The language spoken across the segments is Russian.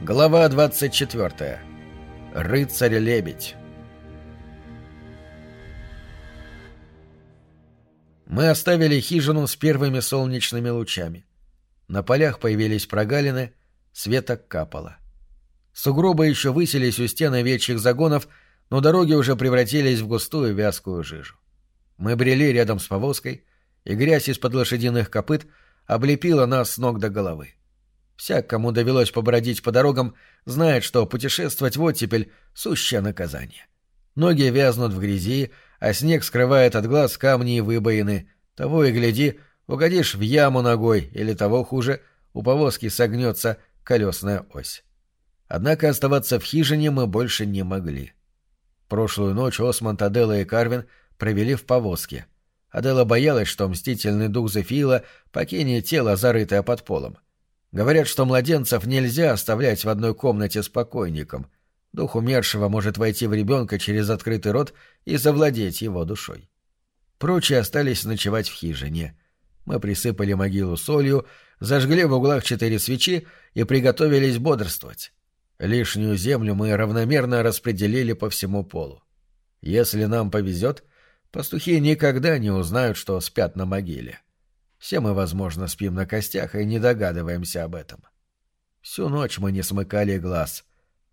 Глава 24. Рыцарь-лебедь. Мы оставили хижину с первыми солнечными лучами. На полях появились прогалины, света капало. Сугробы еще высились у стен овечьих загонов, но дороги уже превратились в густую вязкую жижу. Мы брели рядом с повозкой, и грязь из-под лошадиных копыт облепила нас с ног до головы. Всяк, кому довелось побродить по дорогам, знает, что путешествовать в оттепель — сущее наказание. Ноги вязнут в грязи, а снег скрывает от глаз камни и выбоины. Того и гляди, угодишь в яму ногой, или того хуже, у повозки согнется колесная ось. Однако оставаться в хижине мы больше не могли. Прошлую ночь Осмонд, Адела и Карвин провели в повозке. Адела боялась, что мстительный дух Зефила покинет тело, зарытое под полом. — Говорят, что младенцев нельзя оставлять в одной комнате с покойником. Дух умершего может войти в ребенка через открытый рот и завладеть его душой. Прочие остались ночевать в хижине. Мы присыпали могилу солью, зажгли в углах четыре свечи и приготовились бодрствовать. Лишнюю землю мы равномерно распределили по всему полу. Если нам повезет, пастухи никогда не узнают, что спят на могиле. — все мы, возможно, спим на костях и не догадываемся об этом. Всю ночь мы не смыкали глаз.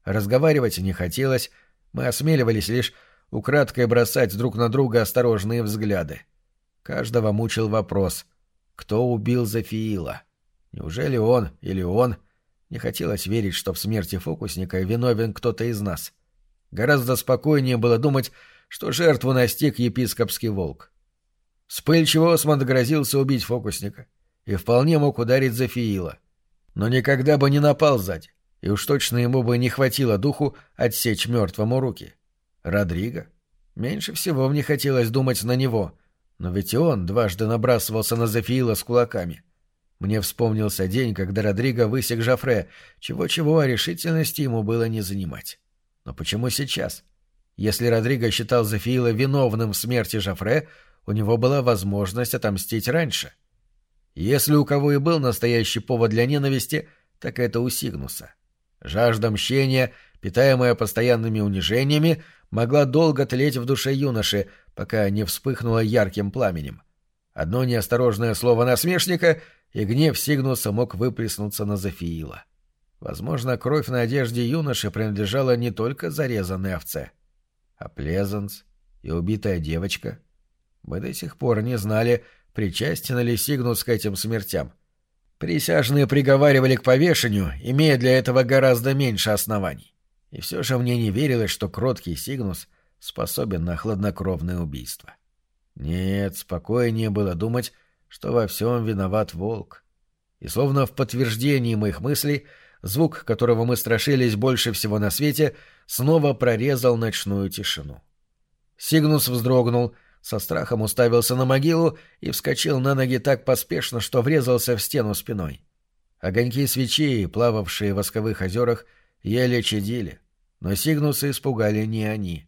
Разговаривать не хотелось, мы осмеливались лишь украдкой бросать друг на друга осторожные взгляды. Каждого мучил вопрос, кто убил Зафиила? Неужели он или он? Не хотелось верить, что в смерти фокусника виновен кто-то из нас. Гораздо спокойнее было думать, что жертву настиг епископский волк. Вспыльчиво Осмонд грозился убить фокусника и вполне мог ударить Зафиила. Но никогда бы не напал сзади, и уж точно ему бы не хватило духу отсечь мертвому руки. Родриго? Меньше всего мне хотелось думать на него, но ведь и он дважды набрасывался на Зафиила с кулаками. Мне вспомнился день, когда Родриго высек Жафре, чего-чего, а решительности ему было не занимать. Но почему сейчас? Если Родриго считал Зафиила виновным в смерти Жафре, у него была возможность отомстить раньше. Если у кого и был настоящий повод для ненависти, так это у Сигнуса. Жажда мщения, питаемая постоянными унижениями, могла долго тлеть в душе юноши, пока не вспыхнула ярким пламенем. Одно неосторожное слово насмешника, и гнев Сигнуса мог выплеснуться на Зофиила. Возможно, кровь на одежде юноши принадлежала не только зарезанной овце. А Плезанс и убитая девочка — мы до сих пор не знали, причастен ли Сигнус к этим смертям. Присяжные приговаривали к повешению, имея для этого гораздо меньше оснований. И все же мне не верилось, что кроткий Сигнус способен на хладнокровное убийство. Нет, спокойнее было думать, что во всем виноват волк. И словно в подтверждении моих мыслей, звук, которого мы страшились больше всего на свете, снова прорезал ночную тишину. Сигнус вздрогнул — со страхом уставился на могилу и вскочил на ноги так поспешно, что врезался в стену спиной. Огоньки свечей, плававшие в восковых озерах, еле чадили, но сигнусы испугали не они.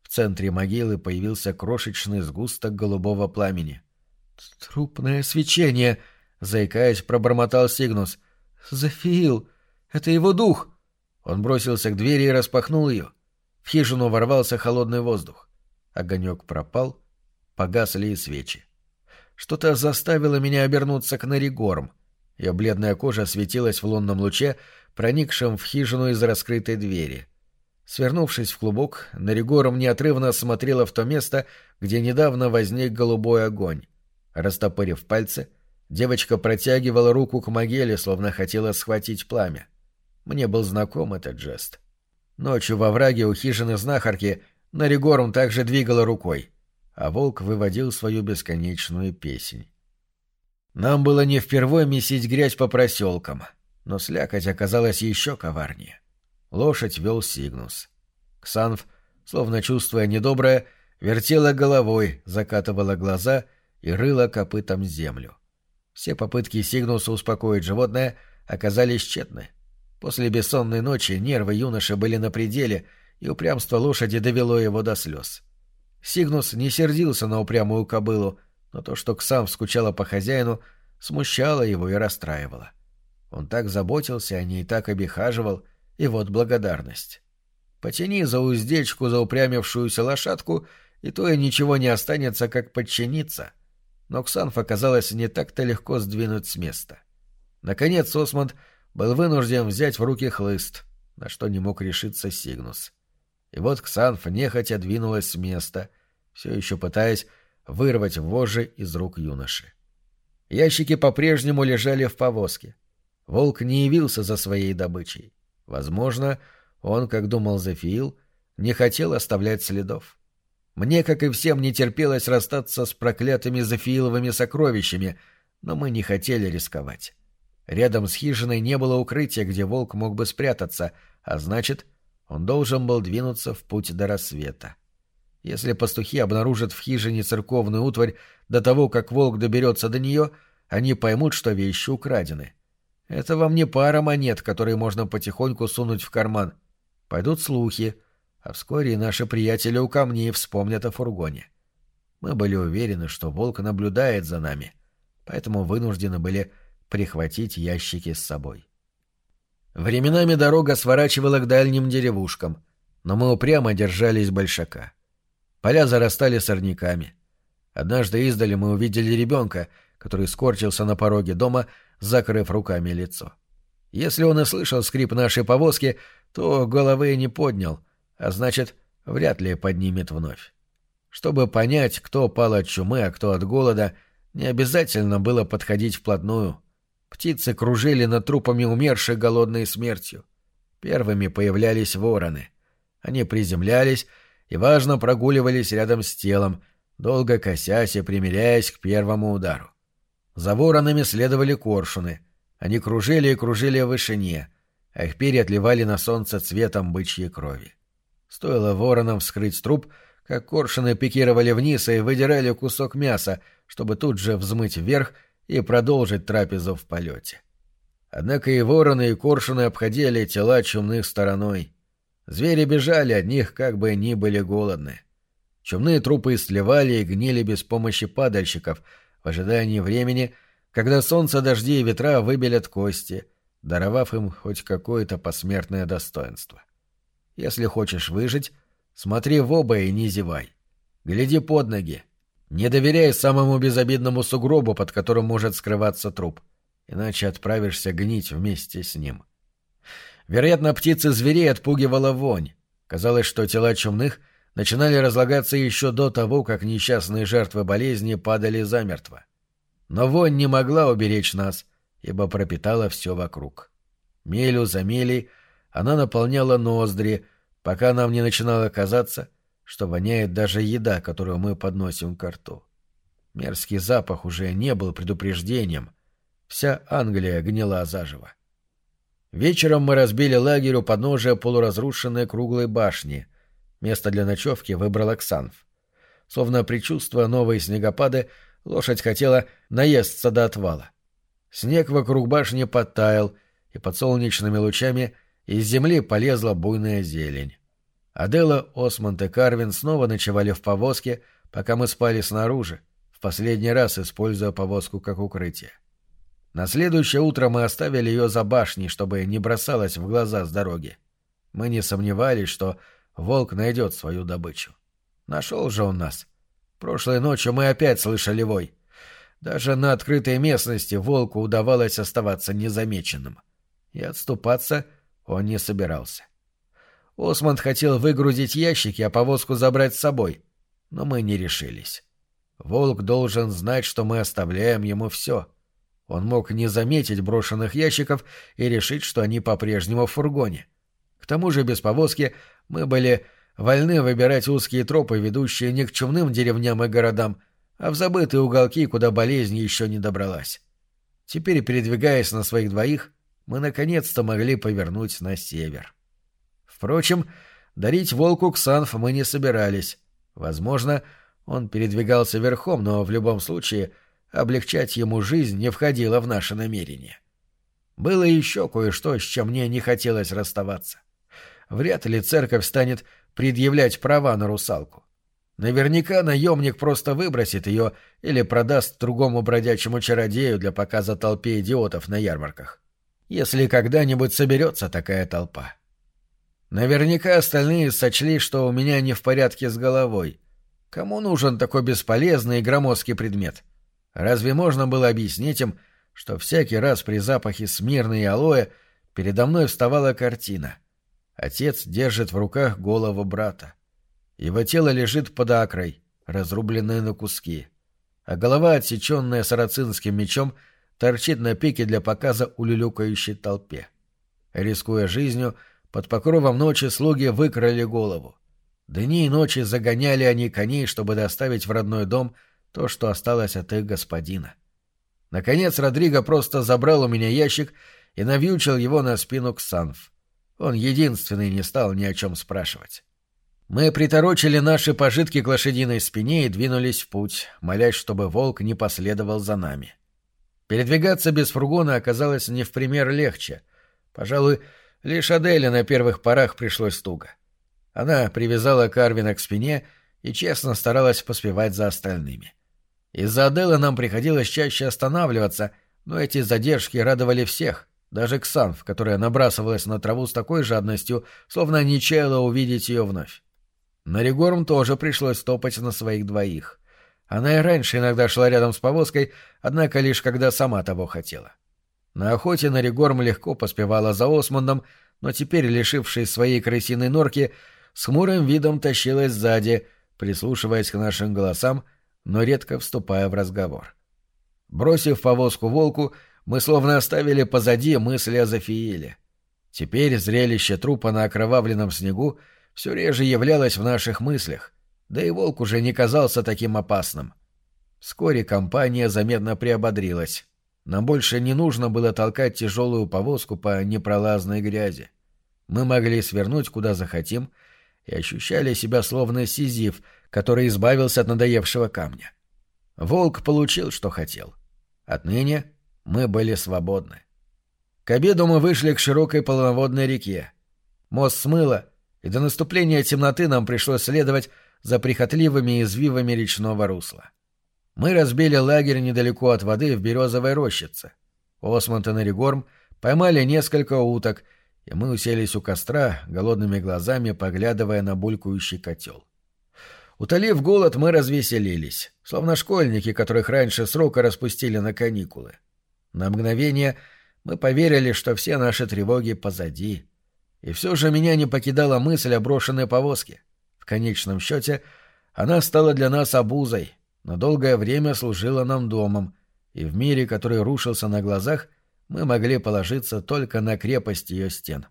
В центре могилы появился крошечный сгусток голубого пламени. «Трупное свечение!» — заикаясь, пробормотал Сигнус. «Зафиил! Это его дух!» Он бросился к двери и распахнул ее. В хижину ворвался холодный воздух. Огонек пропал — Погасли и свечи. Что-то заставило меня обернуться к Наригорм. Ее бледная кожа светилась в лунном луче, проникшем в хижину из раскрытой двери. Свернувшись в клубок, Наригорм неотрывно смотрела в то место, где недавно возник голубой огонь. Растопырив пальцы, девочка протягивала руку к могиле, словно хотела схватить пламя. Мне был знаком этот жест. Ночью во враге у хижины знахарки Наригорм также двигала рукой а волк выводил свою бесконечную песнь. Нам было не впервой месить грязь по проселкам, но слякоть оказалась еще коварнее. Лошадь вел Сигнус. Ксанф, словно чувствуя недоброе, вертела головой, закатывала глаза и рыла копытом землю. Все попытки Сигнуса успокоить животное оказались тщетны. После бессонной ночи нервы юноши были на пределе, и упрямство лошади довело его до слез. — Сигнус не сердился на упрямую кобылу, но то, что Ксам скучала по хозяину, смущало его и расстраивало. Он так заботился о ней, так обихаживал, И вот благодарность. Потяни за уздечку заупрямившуюся лошадку, и то и ничего не останется, как подчиниться. Но Ксанф оказалось не так-то легко сдвинуть с места. Наконец Осмонд был вынужден взять в руки хлыст, на что не мог решиться Сигнус. И вот Ксанф нехотя двинулась с места, все еще пытаясь вырвать вожжи из рук юноши. Ящики по-прежнему лежали в повозке. Волк не явился за своей добычей. Возможно, он, как думал Зефиил, не хотел оставлять следов. Мне, как и всем, не терпелось расстаться с проклятыми Зефииловыми сокровищами, но мы не хотели рисковать. Рядом с хижиной не было укрытия, где волк мог бы спрятаться, а значит, он должен был двинуться в путь до рассвета. Если пастухи обнаружат в хижине церковную утварь до того, как волк доберется до нее, они поймут, что вещи украдены. Это вам не пара монет, которые можно потихоньку сунуть в карман. Пойдут слухи, а вскоре наши приятели у камней вспомнят о фургоне. Мы были уверены, что волк наблюдает за нами, поэтому вынуждены были прихватить ящики с собой. Временами дорога сворачивала к дальним деревушкам, но мы упрямо держались большака. Поля зарастали сорняками. Однажды издали мы увидели ребенка, который скорчился на пороге дома, закрыв руками лицо. Если он и слышал скрип нашей повозки, то головы не поднял, а значит, вряд ли поднимет вновь. Чтобы понять, кто пал от чумы, а кто от голода, не обязательно было подходить вплотную. Птицы кружили над трупами умерших голодной смертью. Первыми появлялись вороны. Они приземлялись и, важно, прогуливались рядом с телом, долго косясь и примиряясь к первому удару. За воронами следовали коршуны. Они кружили и кружили в вышине, а их перья отливали на солнце цветом бычьей крови. Стоило воронам вскрыть труп, как коршуны пикировали вниз и выдирали кусок мяса, чтобы тут же взмыть вверх и продолжить трапезу в полете. Однако и вороны, и коршуны обходили тела чумных стороной. Звери бежали от них, как бы ни были голодны. Чумные трупы сливали и гнили без помощи падальщиков, в ожидании времени, когда солнце, дожди и ветра выбелят кости, даровав им хоть какое-то посмертное достоинство. Если хочешь выжить, смотри в оба и не зевай. Гляди под ноги, не доверяй самому безобидному сугробу, под которым может скрываться труп, иначе отправишься гнить вместе с ним. Вероятно, птицы зверей отпугивала вонь. Казалось, что тела чумных начинали разлагаться еще до того, как несчастные жертвы болезни падали замертво. Но вонь не могла уберечь нас, ибо пропитала все вокруг. Мелю за мелей она наполняла ноздри, пока нам не начинало казаться, что воняет даже еда, которую мы подносим к рту. Мерзкий запах уже не был предупреждением. Вся Англия гнила заживо. Вечером мы разбили лагерь у подножия полуразрушенной круглой башни. Место для ночевки выбрал Оксанф. Словно предчувствуя новые снегопады, лошадь хотела наесться до отвала. Снег вокруг башни подтаял, и под солнечными лучами из земли полезла буйная зелень. Адела, Осмонд и Карвин снова ночевали в повозке, пока мы спали снаружи, в последний раз используя повозку как укрытие. На следующее утро мы оставили ее за башней, чтобы не бросалась в глаза с дороги. Мы не сомневались, что волк найдет свою добычу. Нашел же он нас. Прошлой ночью мы опять слышали вой. Даже на открытой местности волку удавалось оставаться незамеченным. И отступаться он не собирался. Осмонд хотел выгрузить ящики, а повозку забрать с собой. Но мы не решились. Волк должен знать, что мы оставляем ему все. Он мог не заметить брошенных ящиков и решить, что они по-прежнему в фургоне. К тому же без повозки мы были вольны выбирать узкие тропы, ведущие не к чумным деревням и городам, а в забытые уголки, куда болезнь еще не добралась. Теперь, передвигаясь на своих двоих, мы наконец-то могли повернуть на север. Впрочем, дарить волку Ксанф мы не собирались. Возможно, он передвигался верхом, но в любом случае облегчать ему жизнь не входило в наше намерение. Было еще кое-что, с чем мне не хотелось расставаться. Вряд ли церковь станет предъявлять права на русалку. Наверняка наемник просто выбросит ее или продаст другому бродячему чародею для показа толпе идиотов на ярмарках. Если когда-нибудь соберется такая толпа. Наверняка остальные сочли, что у меня не в порядке с головой. Кому нужен такой бесполезный и громоздкий предмет? Разве можно было объяснить им, что всякий раз при запахе смирны и алоэ передо мной вставала картина? Отец держит в руках голову брата. Его тело лежит под акрой, разрубленное на куски, а голова, отсеченная сарацинским мечом, торчит на пике для показа улюлюкающей толпе. Рискуя жизнью, под покровом ночи слуги выкрали голову. Дни и ночи загоняли они коней, чтобы доставить в родной дом то, что осталось от их господина. Наконец Родриго просто забрал у меня ящик и навьючил его на спину Ксанф. Он единственный не стал ни о чем спрашивать. Мы приторочили наши пожитки к лошадиной спине и двинулись в путь, молясь, чтобы волк не последовал за нами. Передвигаться без фургона оказалось не в пример легче. Пожалуй, лишь Аделе на первых порах пришлось туго. Она привязала Карвина к спине и честно старалась поспевать за остальными. Из-за Аделы нам приходилось чаще останавливаться, но эти задержки радовали всех, даже Ксанф, которая набрасывалась на траву с такой жадностью, словно не чаяла увидеть ее вновь. Наригорм тоже пришлось топать на своих двоих. Она и раньше иногда шла рядом с повозкой, однако лишь когда сама того хотела. На охоте Наригорм легко поспевала за Осмондом, но теперь, лишившись своей крысиной норки, с хмурым видом тащилась сзади, прислушиваясь к нашим голосам, но редко вступая в разговор. Бросив повозку волку, мы словно оставили позади мысли о Зафииле. Теперь зрелище трупа на окровавленном снегу — все реже являлась в наших мыслях, да и волк уже не казался таким опасным. Вскоре компания заметно приободрилась. Нам больше не нужно было толкать тяжелую повозку по непролазной грязи. Мы могли свернуть куда захотим и ощущали себя словно сизиф, который избавился от надоевшего камня. Волк получил, что хотел. Отныне мы были свободны. К обеду мы вышли к широкой полноводной реке. Мост смыло, и до наступления темноты нам пришлось следовать за прихотливыми извивами речного русла. Мы разбили лагерь недалеко от воды в березовой рощице. Осмонд и Наригорм поймали несколько уток, и мы уселись у костра, голодными глазами поглядывая на булькающий котел. Утолив голод, мы развеселились, словно школьники, которых раньше срока распустили на каникулы. На мгновение мы поверили, что все наши тревоги позади — и все же меня не покидала мысль о брошенной повозке. В конечном счете, она стала для нас обузой, но долгое время служила нам домом, и в мире, который рушился на глазах, мы могли положиться только на крепость ее стен.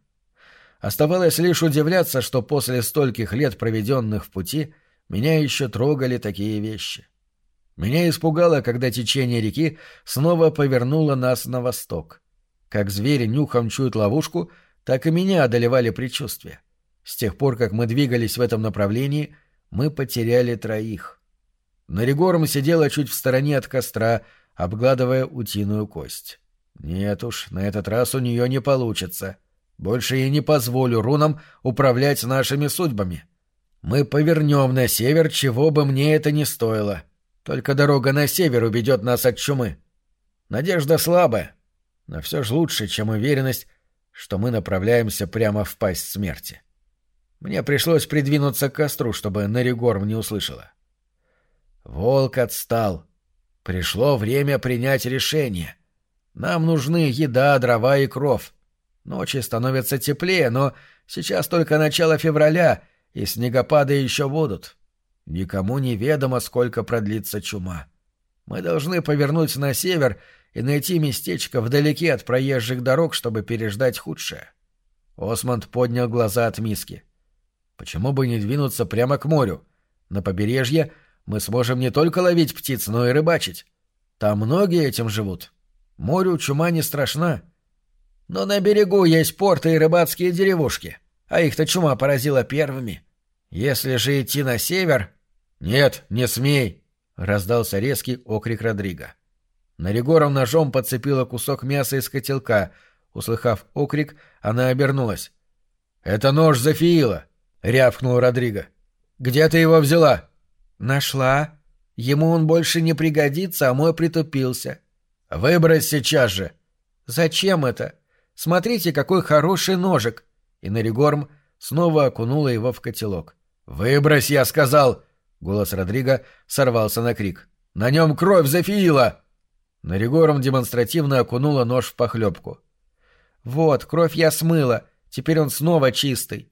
Оставалось лишь удивляться, что после стольких лет, проведенных в пути, меня еще трогали такие вещи. Меня испугало, когда течение реки снова повернуло нас на восток. Как зверь нюхом чует ловушку — так и меня одолевали предчувствия. С тех пор, как мы двигались в этом направлении, мы потеряли троих. Наригорм сидела чуть в стороне от костра, обгладывая утиную кость. Нет уж, на этот раз у нее не получится. Больше я не позволю рунам управлять нашими судьбами. Мы повернем на север, чего бы мне это ни стоило. Только дорога на север убедет нас от чумы. Надежда слабая, но все же лучше, чем уверенность, что мы направляемся прямо в пасть смерти. Мне пришлось придвинуться к костру, чтобы Наригорм не услышала. Волк отстал. Пришло время принять решение. Нам нужны еда, дрова и кров. Ночи становятся теплее, но сейчас только начало февраля, и снегопады еще будут. Никому не ведомо, сколько продлится чума. Мы должны повернуть на север и найти местечко вдалеке от проезжих дорог, чтобы переждать худшее. Осмонд поднял глаза от миски. Почему бы не двинуться прямо к морю? На побережье мы сможем не только ловить птиц, но и рыбачить. Там многие этим живут. Морю чума не страшна. Но на берегу есть порты и рыбацкие деревушки, а их-то чума поразила первыми. Если же идти на север... — Нет, не смей! — раздался резкий окрик Родриго. Наригором ножом подцепила кусок мяса из котелка. Услыхав окрик, она обернулась. «Это нож Зафиила!» — рявкнул Родриго. «Где ты его взяла?» «Нашла. Ему он больше не пригодится, а мой притупился». «Выбрось сейчас же!» «Зачем это? Смотрите, какой хороший ножик!» И Наригорм снова окунула его в котелок. «Выбрось, я сказал!» — голос Родриго сорвался на крик. «На нем кровь зафиила!» Наригором демонстративно окунула нож в похлебку. «Вот, кровь я смыла, теперь он снова чистый».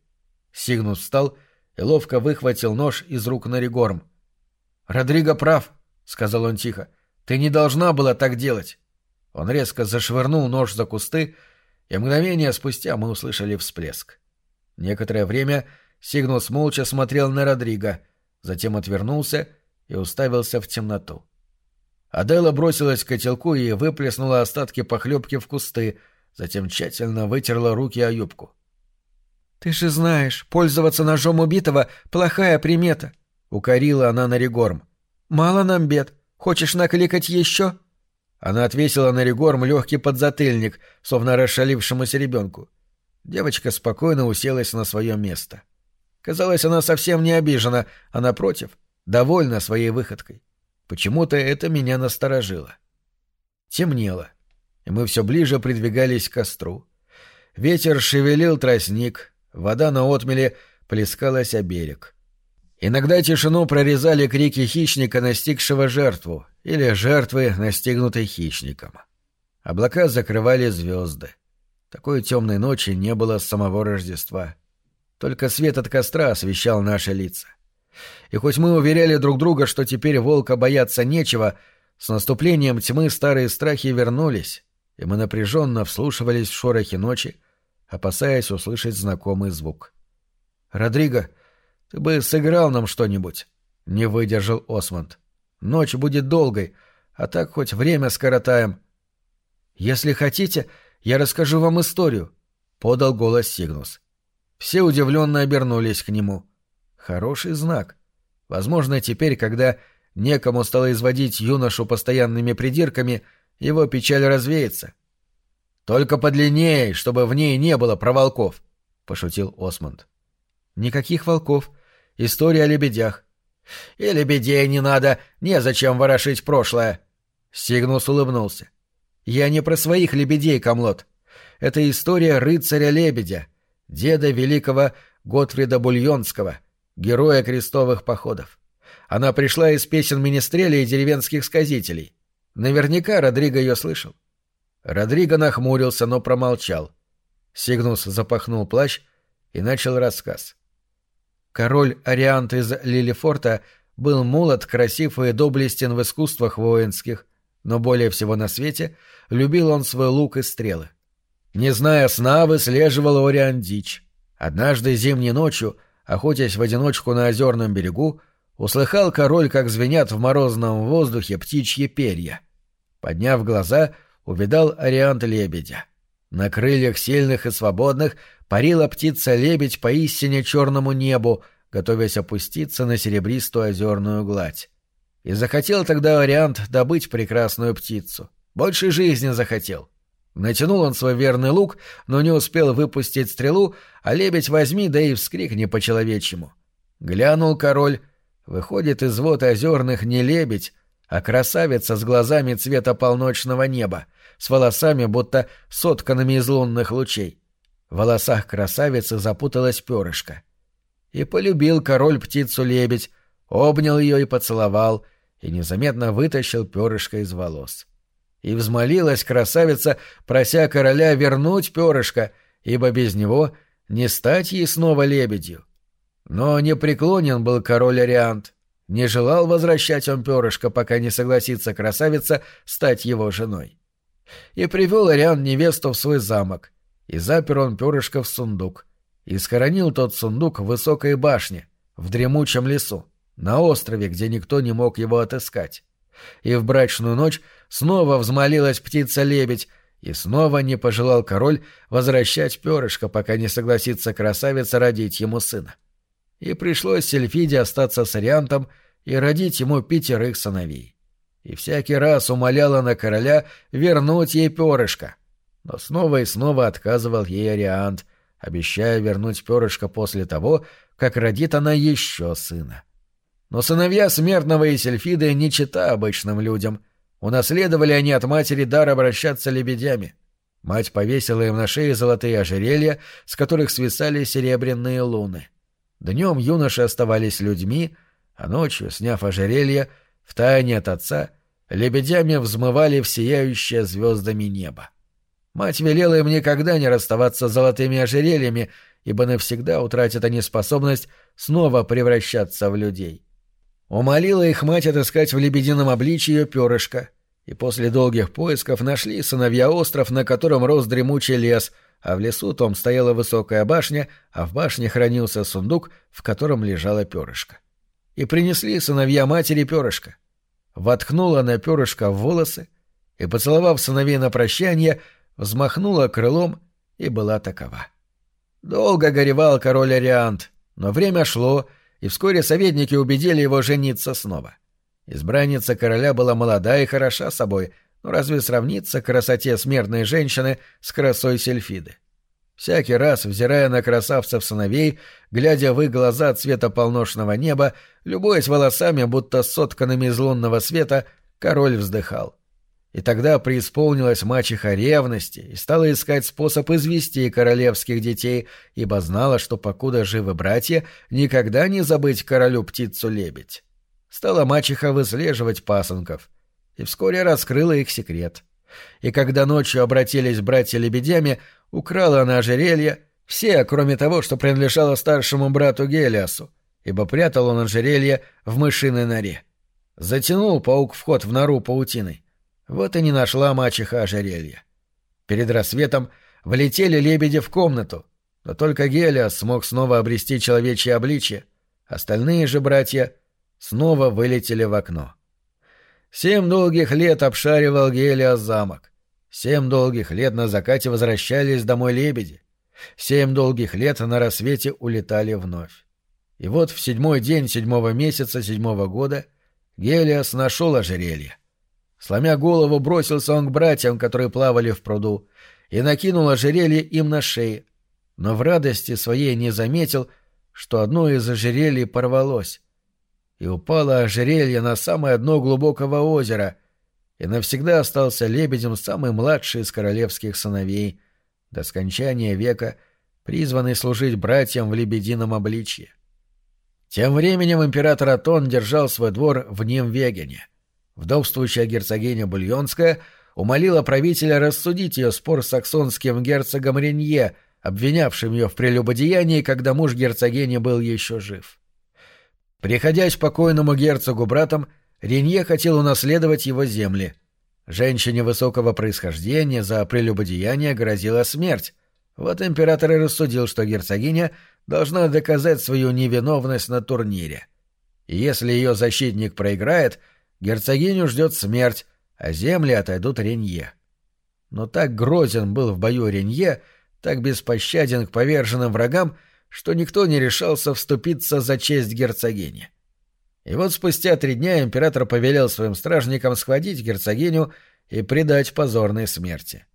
Сигнус встал и ловко выхватил нож из рук Наригорм. «Родриго прав», — сказал он тихо. «Ты не должна была так делать». Он резко зашвырнул нож за кусты, и мгновение спустя мы услышали всплеск. Некоторое время Сигнус молча смотрел на Родриго, затем отвернулся и уставился в темноту. Адела бросилась к котелку и выплеснула остатки похлебки в кусты, затем тщательно вытерла руки о юбку. «Ты же знаешь, пользоваться ножом убитого — плохая примета», — укорила она на Ригорм. «Мало нам бед. Хочешь накликать еще?» Она отвесила на Ригорм легкий подзатыльник, словно расшалившемуся ребенку. Девочка спокойно уселась на свое место. Казалось, она совсем не обижена, а, напротив, довольна своей выходкой. Почему-то это меня насторожило. Темнело, и мы все ближе придвигались к костру. Ветер шевелил тростник, вода на отмеле плескалась о берег. Иногда тишину прорезали крики хищника, настигшего жертву, или жертвы, настигнутой хищником. Облака закрывали звезды. Такой темной ночи не было с самого Рождества. Только свет от костра освещал наши лица. И хоть мы уверяли друг друга, что теперь волка бояться нечего, с наступлением тьмы старые страхи вернулись, и мы напряженно вслушивались в шорохи ночи, опасаясь услышать знакомый звук. «Родриго!» Ты бы сыграл нам что-нибудь. Не выдержал Осмонд. Ночь будет долгой, а так хоть время скоротаем. Если хотите, я расскажу вам историю, подал голос Сигнус. Все удивленно обернулись к нему. Хороший знак. Возможно, теперь, когда некому стало изводить юношу постоянными придирками, его печаль развеется. Только подлиннее, чтобы в ней не было проволков, пошутил Осмонд. Никаких волков. История о лебедях. И лебедей не надо, незачем ворошить прошлое. Сигнус улыбнулся. Я не про своих лебедей, Камлот. Это история рыцаря-лебедя, деда великого Готфрида Бульонского, героя крестовых походов. Она пришла из песен министрелей и деревенских сказителей. Наверняка Родриго ее слышал. Родриго нахмурился, но промолчал. Сигнус запахнул плащ и начал рассказ. Король Ариант из Лилифорта был молод, красив и доблестен в искусствах воинских, но более всего на свете любил он свой лук и стрелы. Не зная сна, выслеживал Ориан дичь. Однажды зимней ночью, охотясь в одиночку на озерном берегу, услыхал король, как звенят в морозном воздухе птичьи перья. Подняв глаза, увидал Ариант лебедя. На крыльях сильных и свободных парила птица-лебедь по истине черному небу, готовясь опуститься на серебристую озерную гладь. И захотел тогда вариант добыть прекрасную птицу. Больше жизни захотел. Натянул он свой верный лук, но не успел выпустить стрелу, а лебедь возьми, да и вскрикни по-человечьему. Глянул король. Выходит из вод озерных не лебедь, а красавица с глазами цвета полночного неба, с волосами, будто сотканными из лунных лучей. В волосах красавицы запуталась перышко. И полюбил король птицу-лебедь, обнял ее и поцеловал, и незаметно вытащил перышко из волос. И взмолилась красавица, прося короля вернуть перышко, ибо без него не стать ей снова лебедью. Но не преклонен был король Ариант, не желал возвращать он перышко, пока не согласится красавица стать его женой. И привел Ариан невесту в свой замок, и запер он перышко в сундук, и схоронил тот сундук в высокой башне, в дремучем лесу, на острове, где никто не мог его отыскать. И в брачную ночь снова взмолилась птица-лебедь, и снова не пожелал король возвращать перышко, пока не согласится красавица родить ему сына. И пришлось Сельфиде остаться с Ариантом и родить ему пятерых сыновей. И всякий раз умоляла на короля вернуть ей перышко — но снова и снова отказывал ей Ариант, обещая вернуть перышко после того, как родит она еще сына. Но сыновья смертного и сельфиды не чита обычным людям. Унаследовали они от матери дар обращаться лебедями. Мать повесила им на шее золотые ожерелья, с которых свисали серебряные луны. Днем юноши оставались людьми, а ночью, сняв ожерелье, втайне от отца, лебедями взмывали в сияющее звездами небо. Мать велела им никогда не расставаться с золотыми ожерельями, ибо навсегда утратят они способность снова превращаться в людей. Умолила их мать отыскать в лебедином обличье перышко, и после долгих поисков нашли сыновья остров, на котором рос дремучий лес, а в лесу том стояла высокая башня, а в башне хранился сундук, в котором лежало перышко. И принесли сыновья матери перышко. Воткнула на перышко в волосы и, поцеловав сыновей на прощание, взмахнула крылом и была такова. Долго горевал король Ариант, но время шло, и вскоре советники убедили его жениться снова. Избранница короля была молода и хороша собой, но разве сравнится красоте смертной женщины с красой Сельфиды? Всякий раз, взирая на красавцев сыновей, глядя в их глаза цвета полночного неба, любуясь волосами, будто сотканными из лунного света, король вздыхал. И тогда преисполнилась мачеха ревности и стала искать способ извести королевских детей, ибо знала, что, покуда живы братья, никогда не забыть королю птицу-лебедь. Стала мачеха выслеживать пасынков, и вскоре раскрыла их секрет. И когда ночью обратились братья лебедями, украла она ожерелье, все, кроме того, что принадлежало старшему брату Гелиасу, ибо прятал он ожерелье в мышиной норе. Затянул паук вход в нору паутиной вот и не нашла мачеха ожерелья. Перед рассветом влетели лебеди в комнату, но только Гелиас смог снова обрести человечье обличье, остальные же братья снова вылетели в окно. Семь долгих лет обшаривал Гелиас замок. Семь долгих лет на закате возвращались домой лебеди. Семь долгих лет на рассвете улетали вновь. И вот в седьмой день седьмого месяца седьмого года Гелиас нашел ожерелье. Сломя голову, бросился он к братьям, которые плавали в пруду, и накинул ожерелье им на шеи, но в радости своей не заметил, что одно из ожерелий порвалось, и упало ожерелье на самое дно глубокого озера, и навсегда остался лебедем самый младший из королевских сыновей, до скончания века призванный служить братьям в лебедином обличье. Тем временем император Атон держал свой двор в Нимвегене — Вдовствующая герцогиня Бульонская умолила правителя рассудить ее спор с саксонским герцогом Ренье, обвинявшим ее в прелюбодеянии, когда муж герцогини был еще жив. Приходясь покойному герцогу братом, Ренье хотел унаследовать его земли. Женщине высокого происхождения за прелюбодеяние грозила смерть. Вот император и рассудил, что герцогиня должна доказать свою невиновность на турнире. И если ее защитник проиграет — Герцогиню ждет смерть, а земли отойдут Ренье. Но так грозен был в бою Ренье, так беспощаден к поверженным врагам, что никто не решался вступиться за честь герцогини. И вот спустя три дня император повелел своим стражникам схватить герцогиню и предать позорной смерти.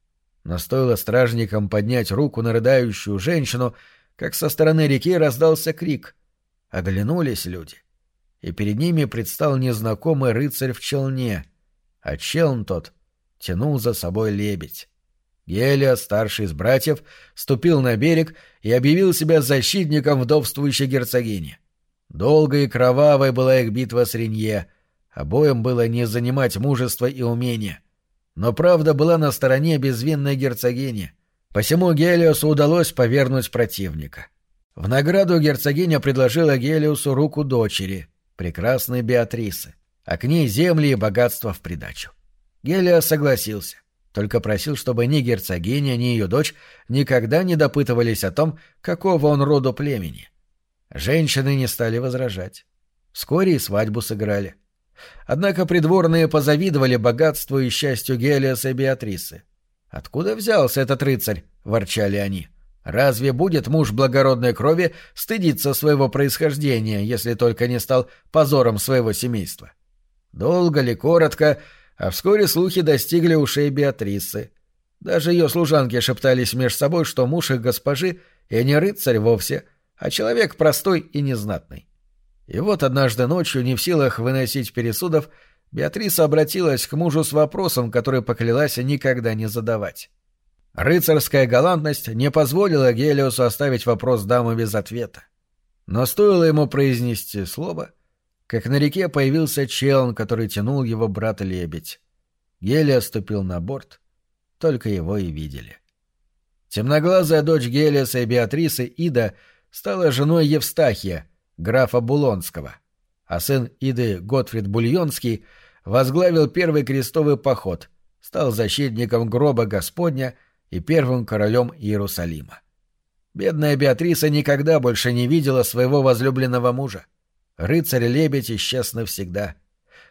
Но стоило стражникам поднять руку на рыдающую женщину, как со стороны реки раздался крик. Оглянулись люди — и перед ними предстал незнакомый рыцарь в челне, а челн тот тянул за собой лебедь. Гелия, старший из братьев, ступил на берег и объявил себя защитником вдовствующей герцогини. Долгой и кровавой была их битва с Ренье, обоим было не занимать мужества и умения. Но правда была на стороне безвинной герцогини, посему Гелиосу удалось повернуть противника. В награду герцогиня предложила Гелиусу руку дочери — прекрасной Беатрисы, а к ней земли и богатства в придачу. Гелия согласился, только просил, чтобы ни герцогиня, ни ее дочь никогда не допытывались о том, какого он роду племени. Женщины не стали возражать. Вскоре и свадьбу сыграли. Однако придворные позавидовали богатству и счастью Гелиаса и Беатрисы. «Откуда взялся этот рыцарь?» — ворчали они. — Разве будет муж благородной крови стыдиться своего происхождения, если только не стал позором своего семейства? Долго ли, коротко, а вскоре слухи достигли ушей Беатрисы. Даже ее служанки шептались меж собой, что муж их госпожи и не рыцарь вовсе, а человек простой и незнатный. И вот однажды ночью, не в силах выносить пересудов, Беатриса обратилась к мужу с вопросом, который поклялась никогда не задавать. Рыцарская галантность не позволила Гелиосу оставить вопрос дамы без ответа. Но стоило ему произнести слово, как на реке появился челн, который тянул его брат-лебедь. Гелия ступил на борт, только его и видели. Темноглазая дочь Гелиоса и Беатрисы Ида стала женой Евстахия, графа Булонского, а сын Иды Готфрид Бульонский возглавил первый крестовый поход, стал защитником гроба Господня и первым королем Иерусалима. Бедная Беатриса никогда больше не видела своего возлюбленного мужа. Рыцарь-лебедь исчез навсегда.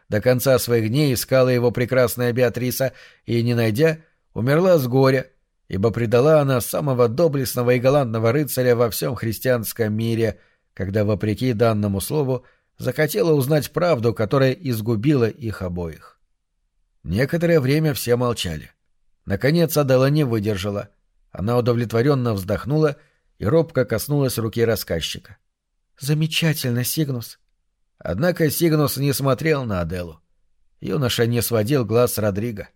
До конца своих дней искала его прекрасная Беатриса и, не найдя, умерла с горя, ибо предала она самого доблестного и галантного рыцаря во всем христианском мире, когда, вопреки данному слову, захотела узнать правду, которая изгубила их обоих. Некоторое время все молчали. Наконец Адела не выдержала. Она удовлетворенно вздохнула и робко коснулась руки рассказчика. «Замечательно, Сигнус». Однако Сигнус не смотрел на Аделу. Юноша не сводил глаз с Родриго.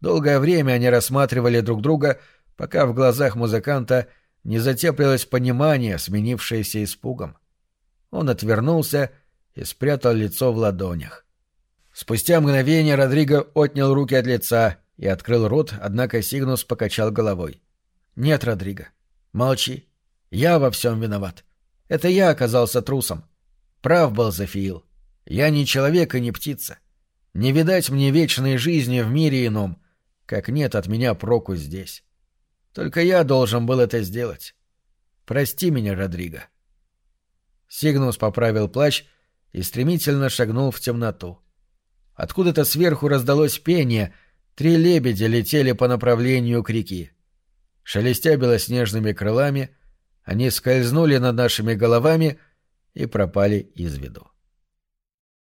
Долгое время они рассматривали друг друга, пока в глазах музыканта не затеплилось понимание, сменившееся испугом. Он отвернулся и спрятал лицо в ладонях. Спустя мгновение Родриго отнял руки от лица и открыл рот, однако Сигнус покачал головой. «Нет, Родриго, молчи. Я во всем виноват. Это я оказался трусом. Прав был Зафиил. Я не человек и не птица. Не видать мне вечной жизни в мире ином, как нет от меня проку здесь. Только я должен был это сделать. Прости меня, Родриго. Сигнус поправил плащ и стремительно шагнул в темноту. Откуда-то сверху раздалось пение, три лебедя летели по направлению к реке. Шелестя белоснежными крылами, они скользнули над нашими головами и пропали из виду.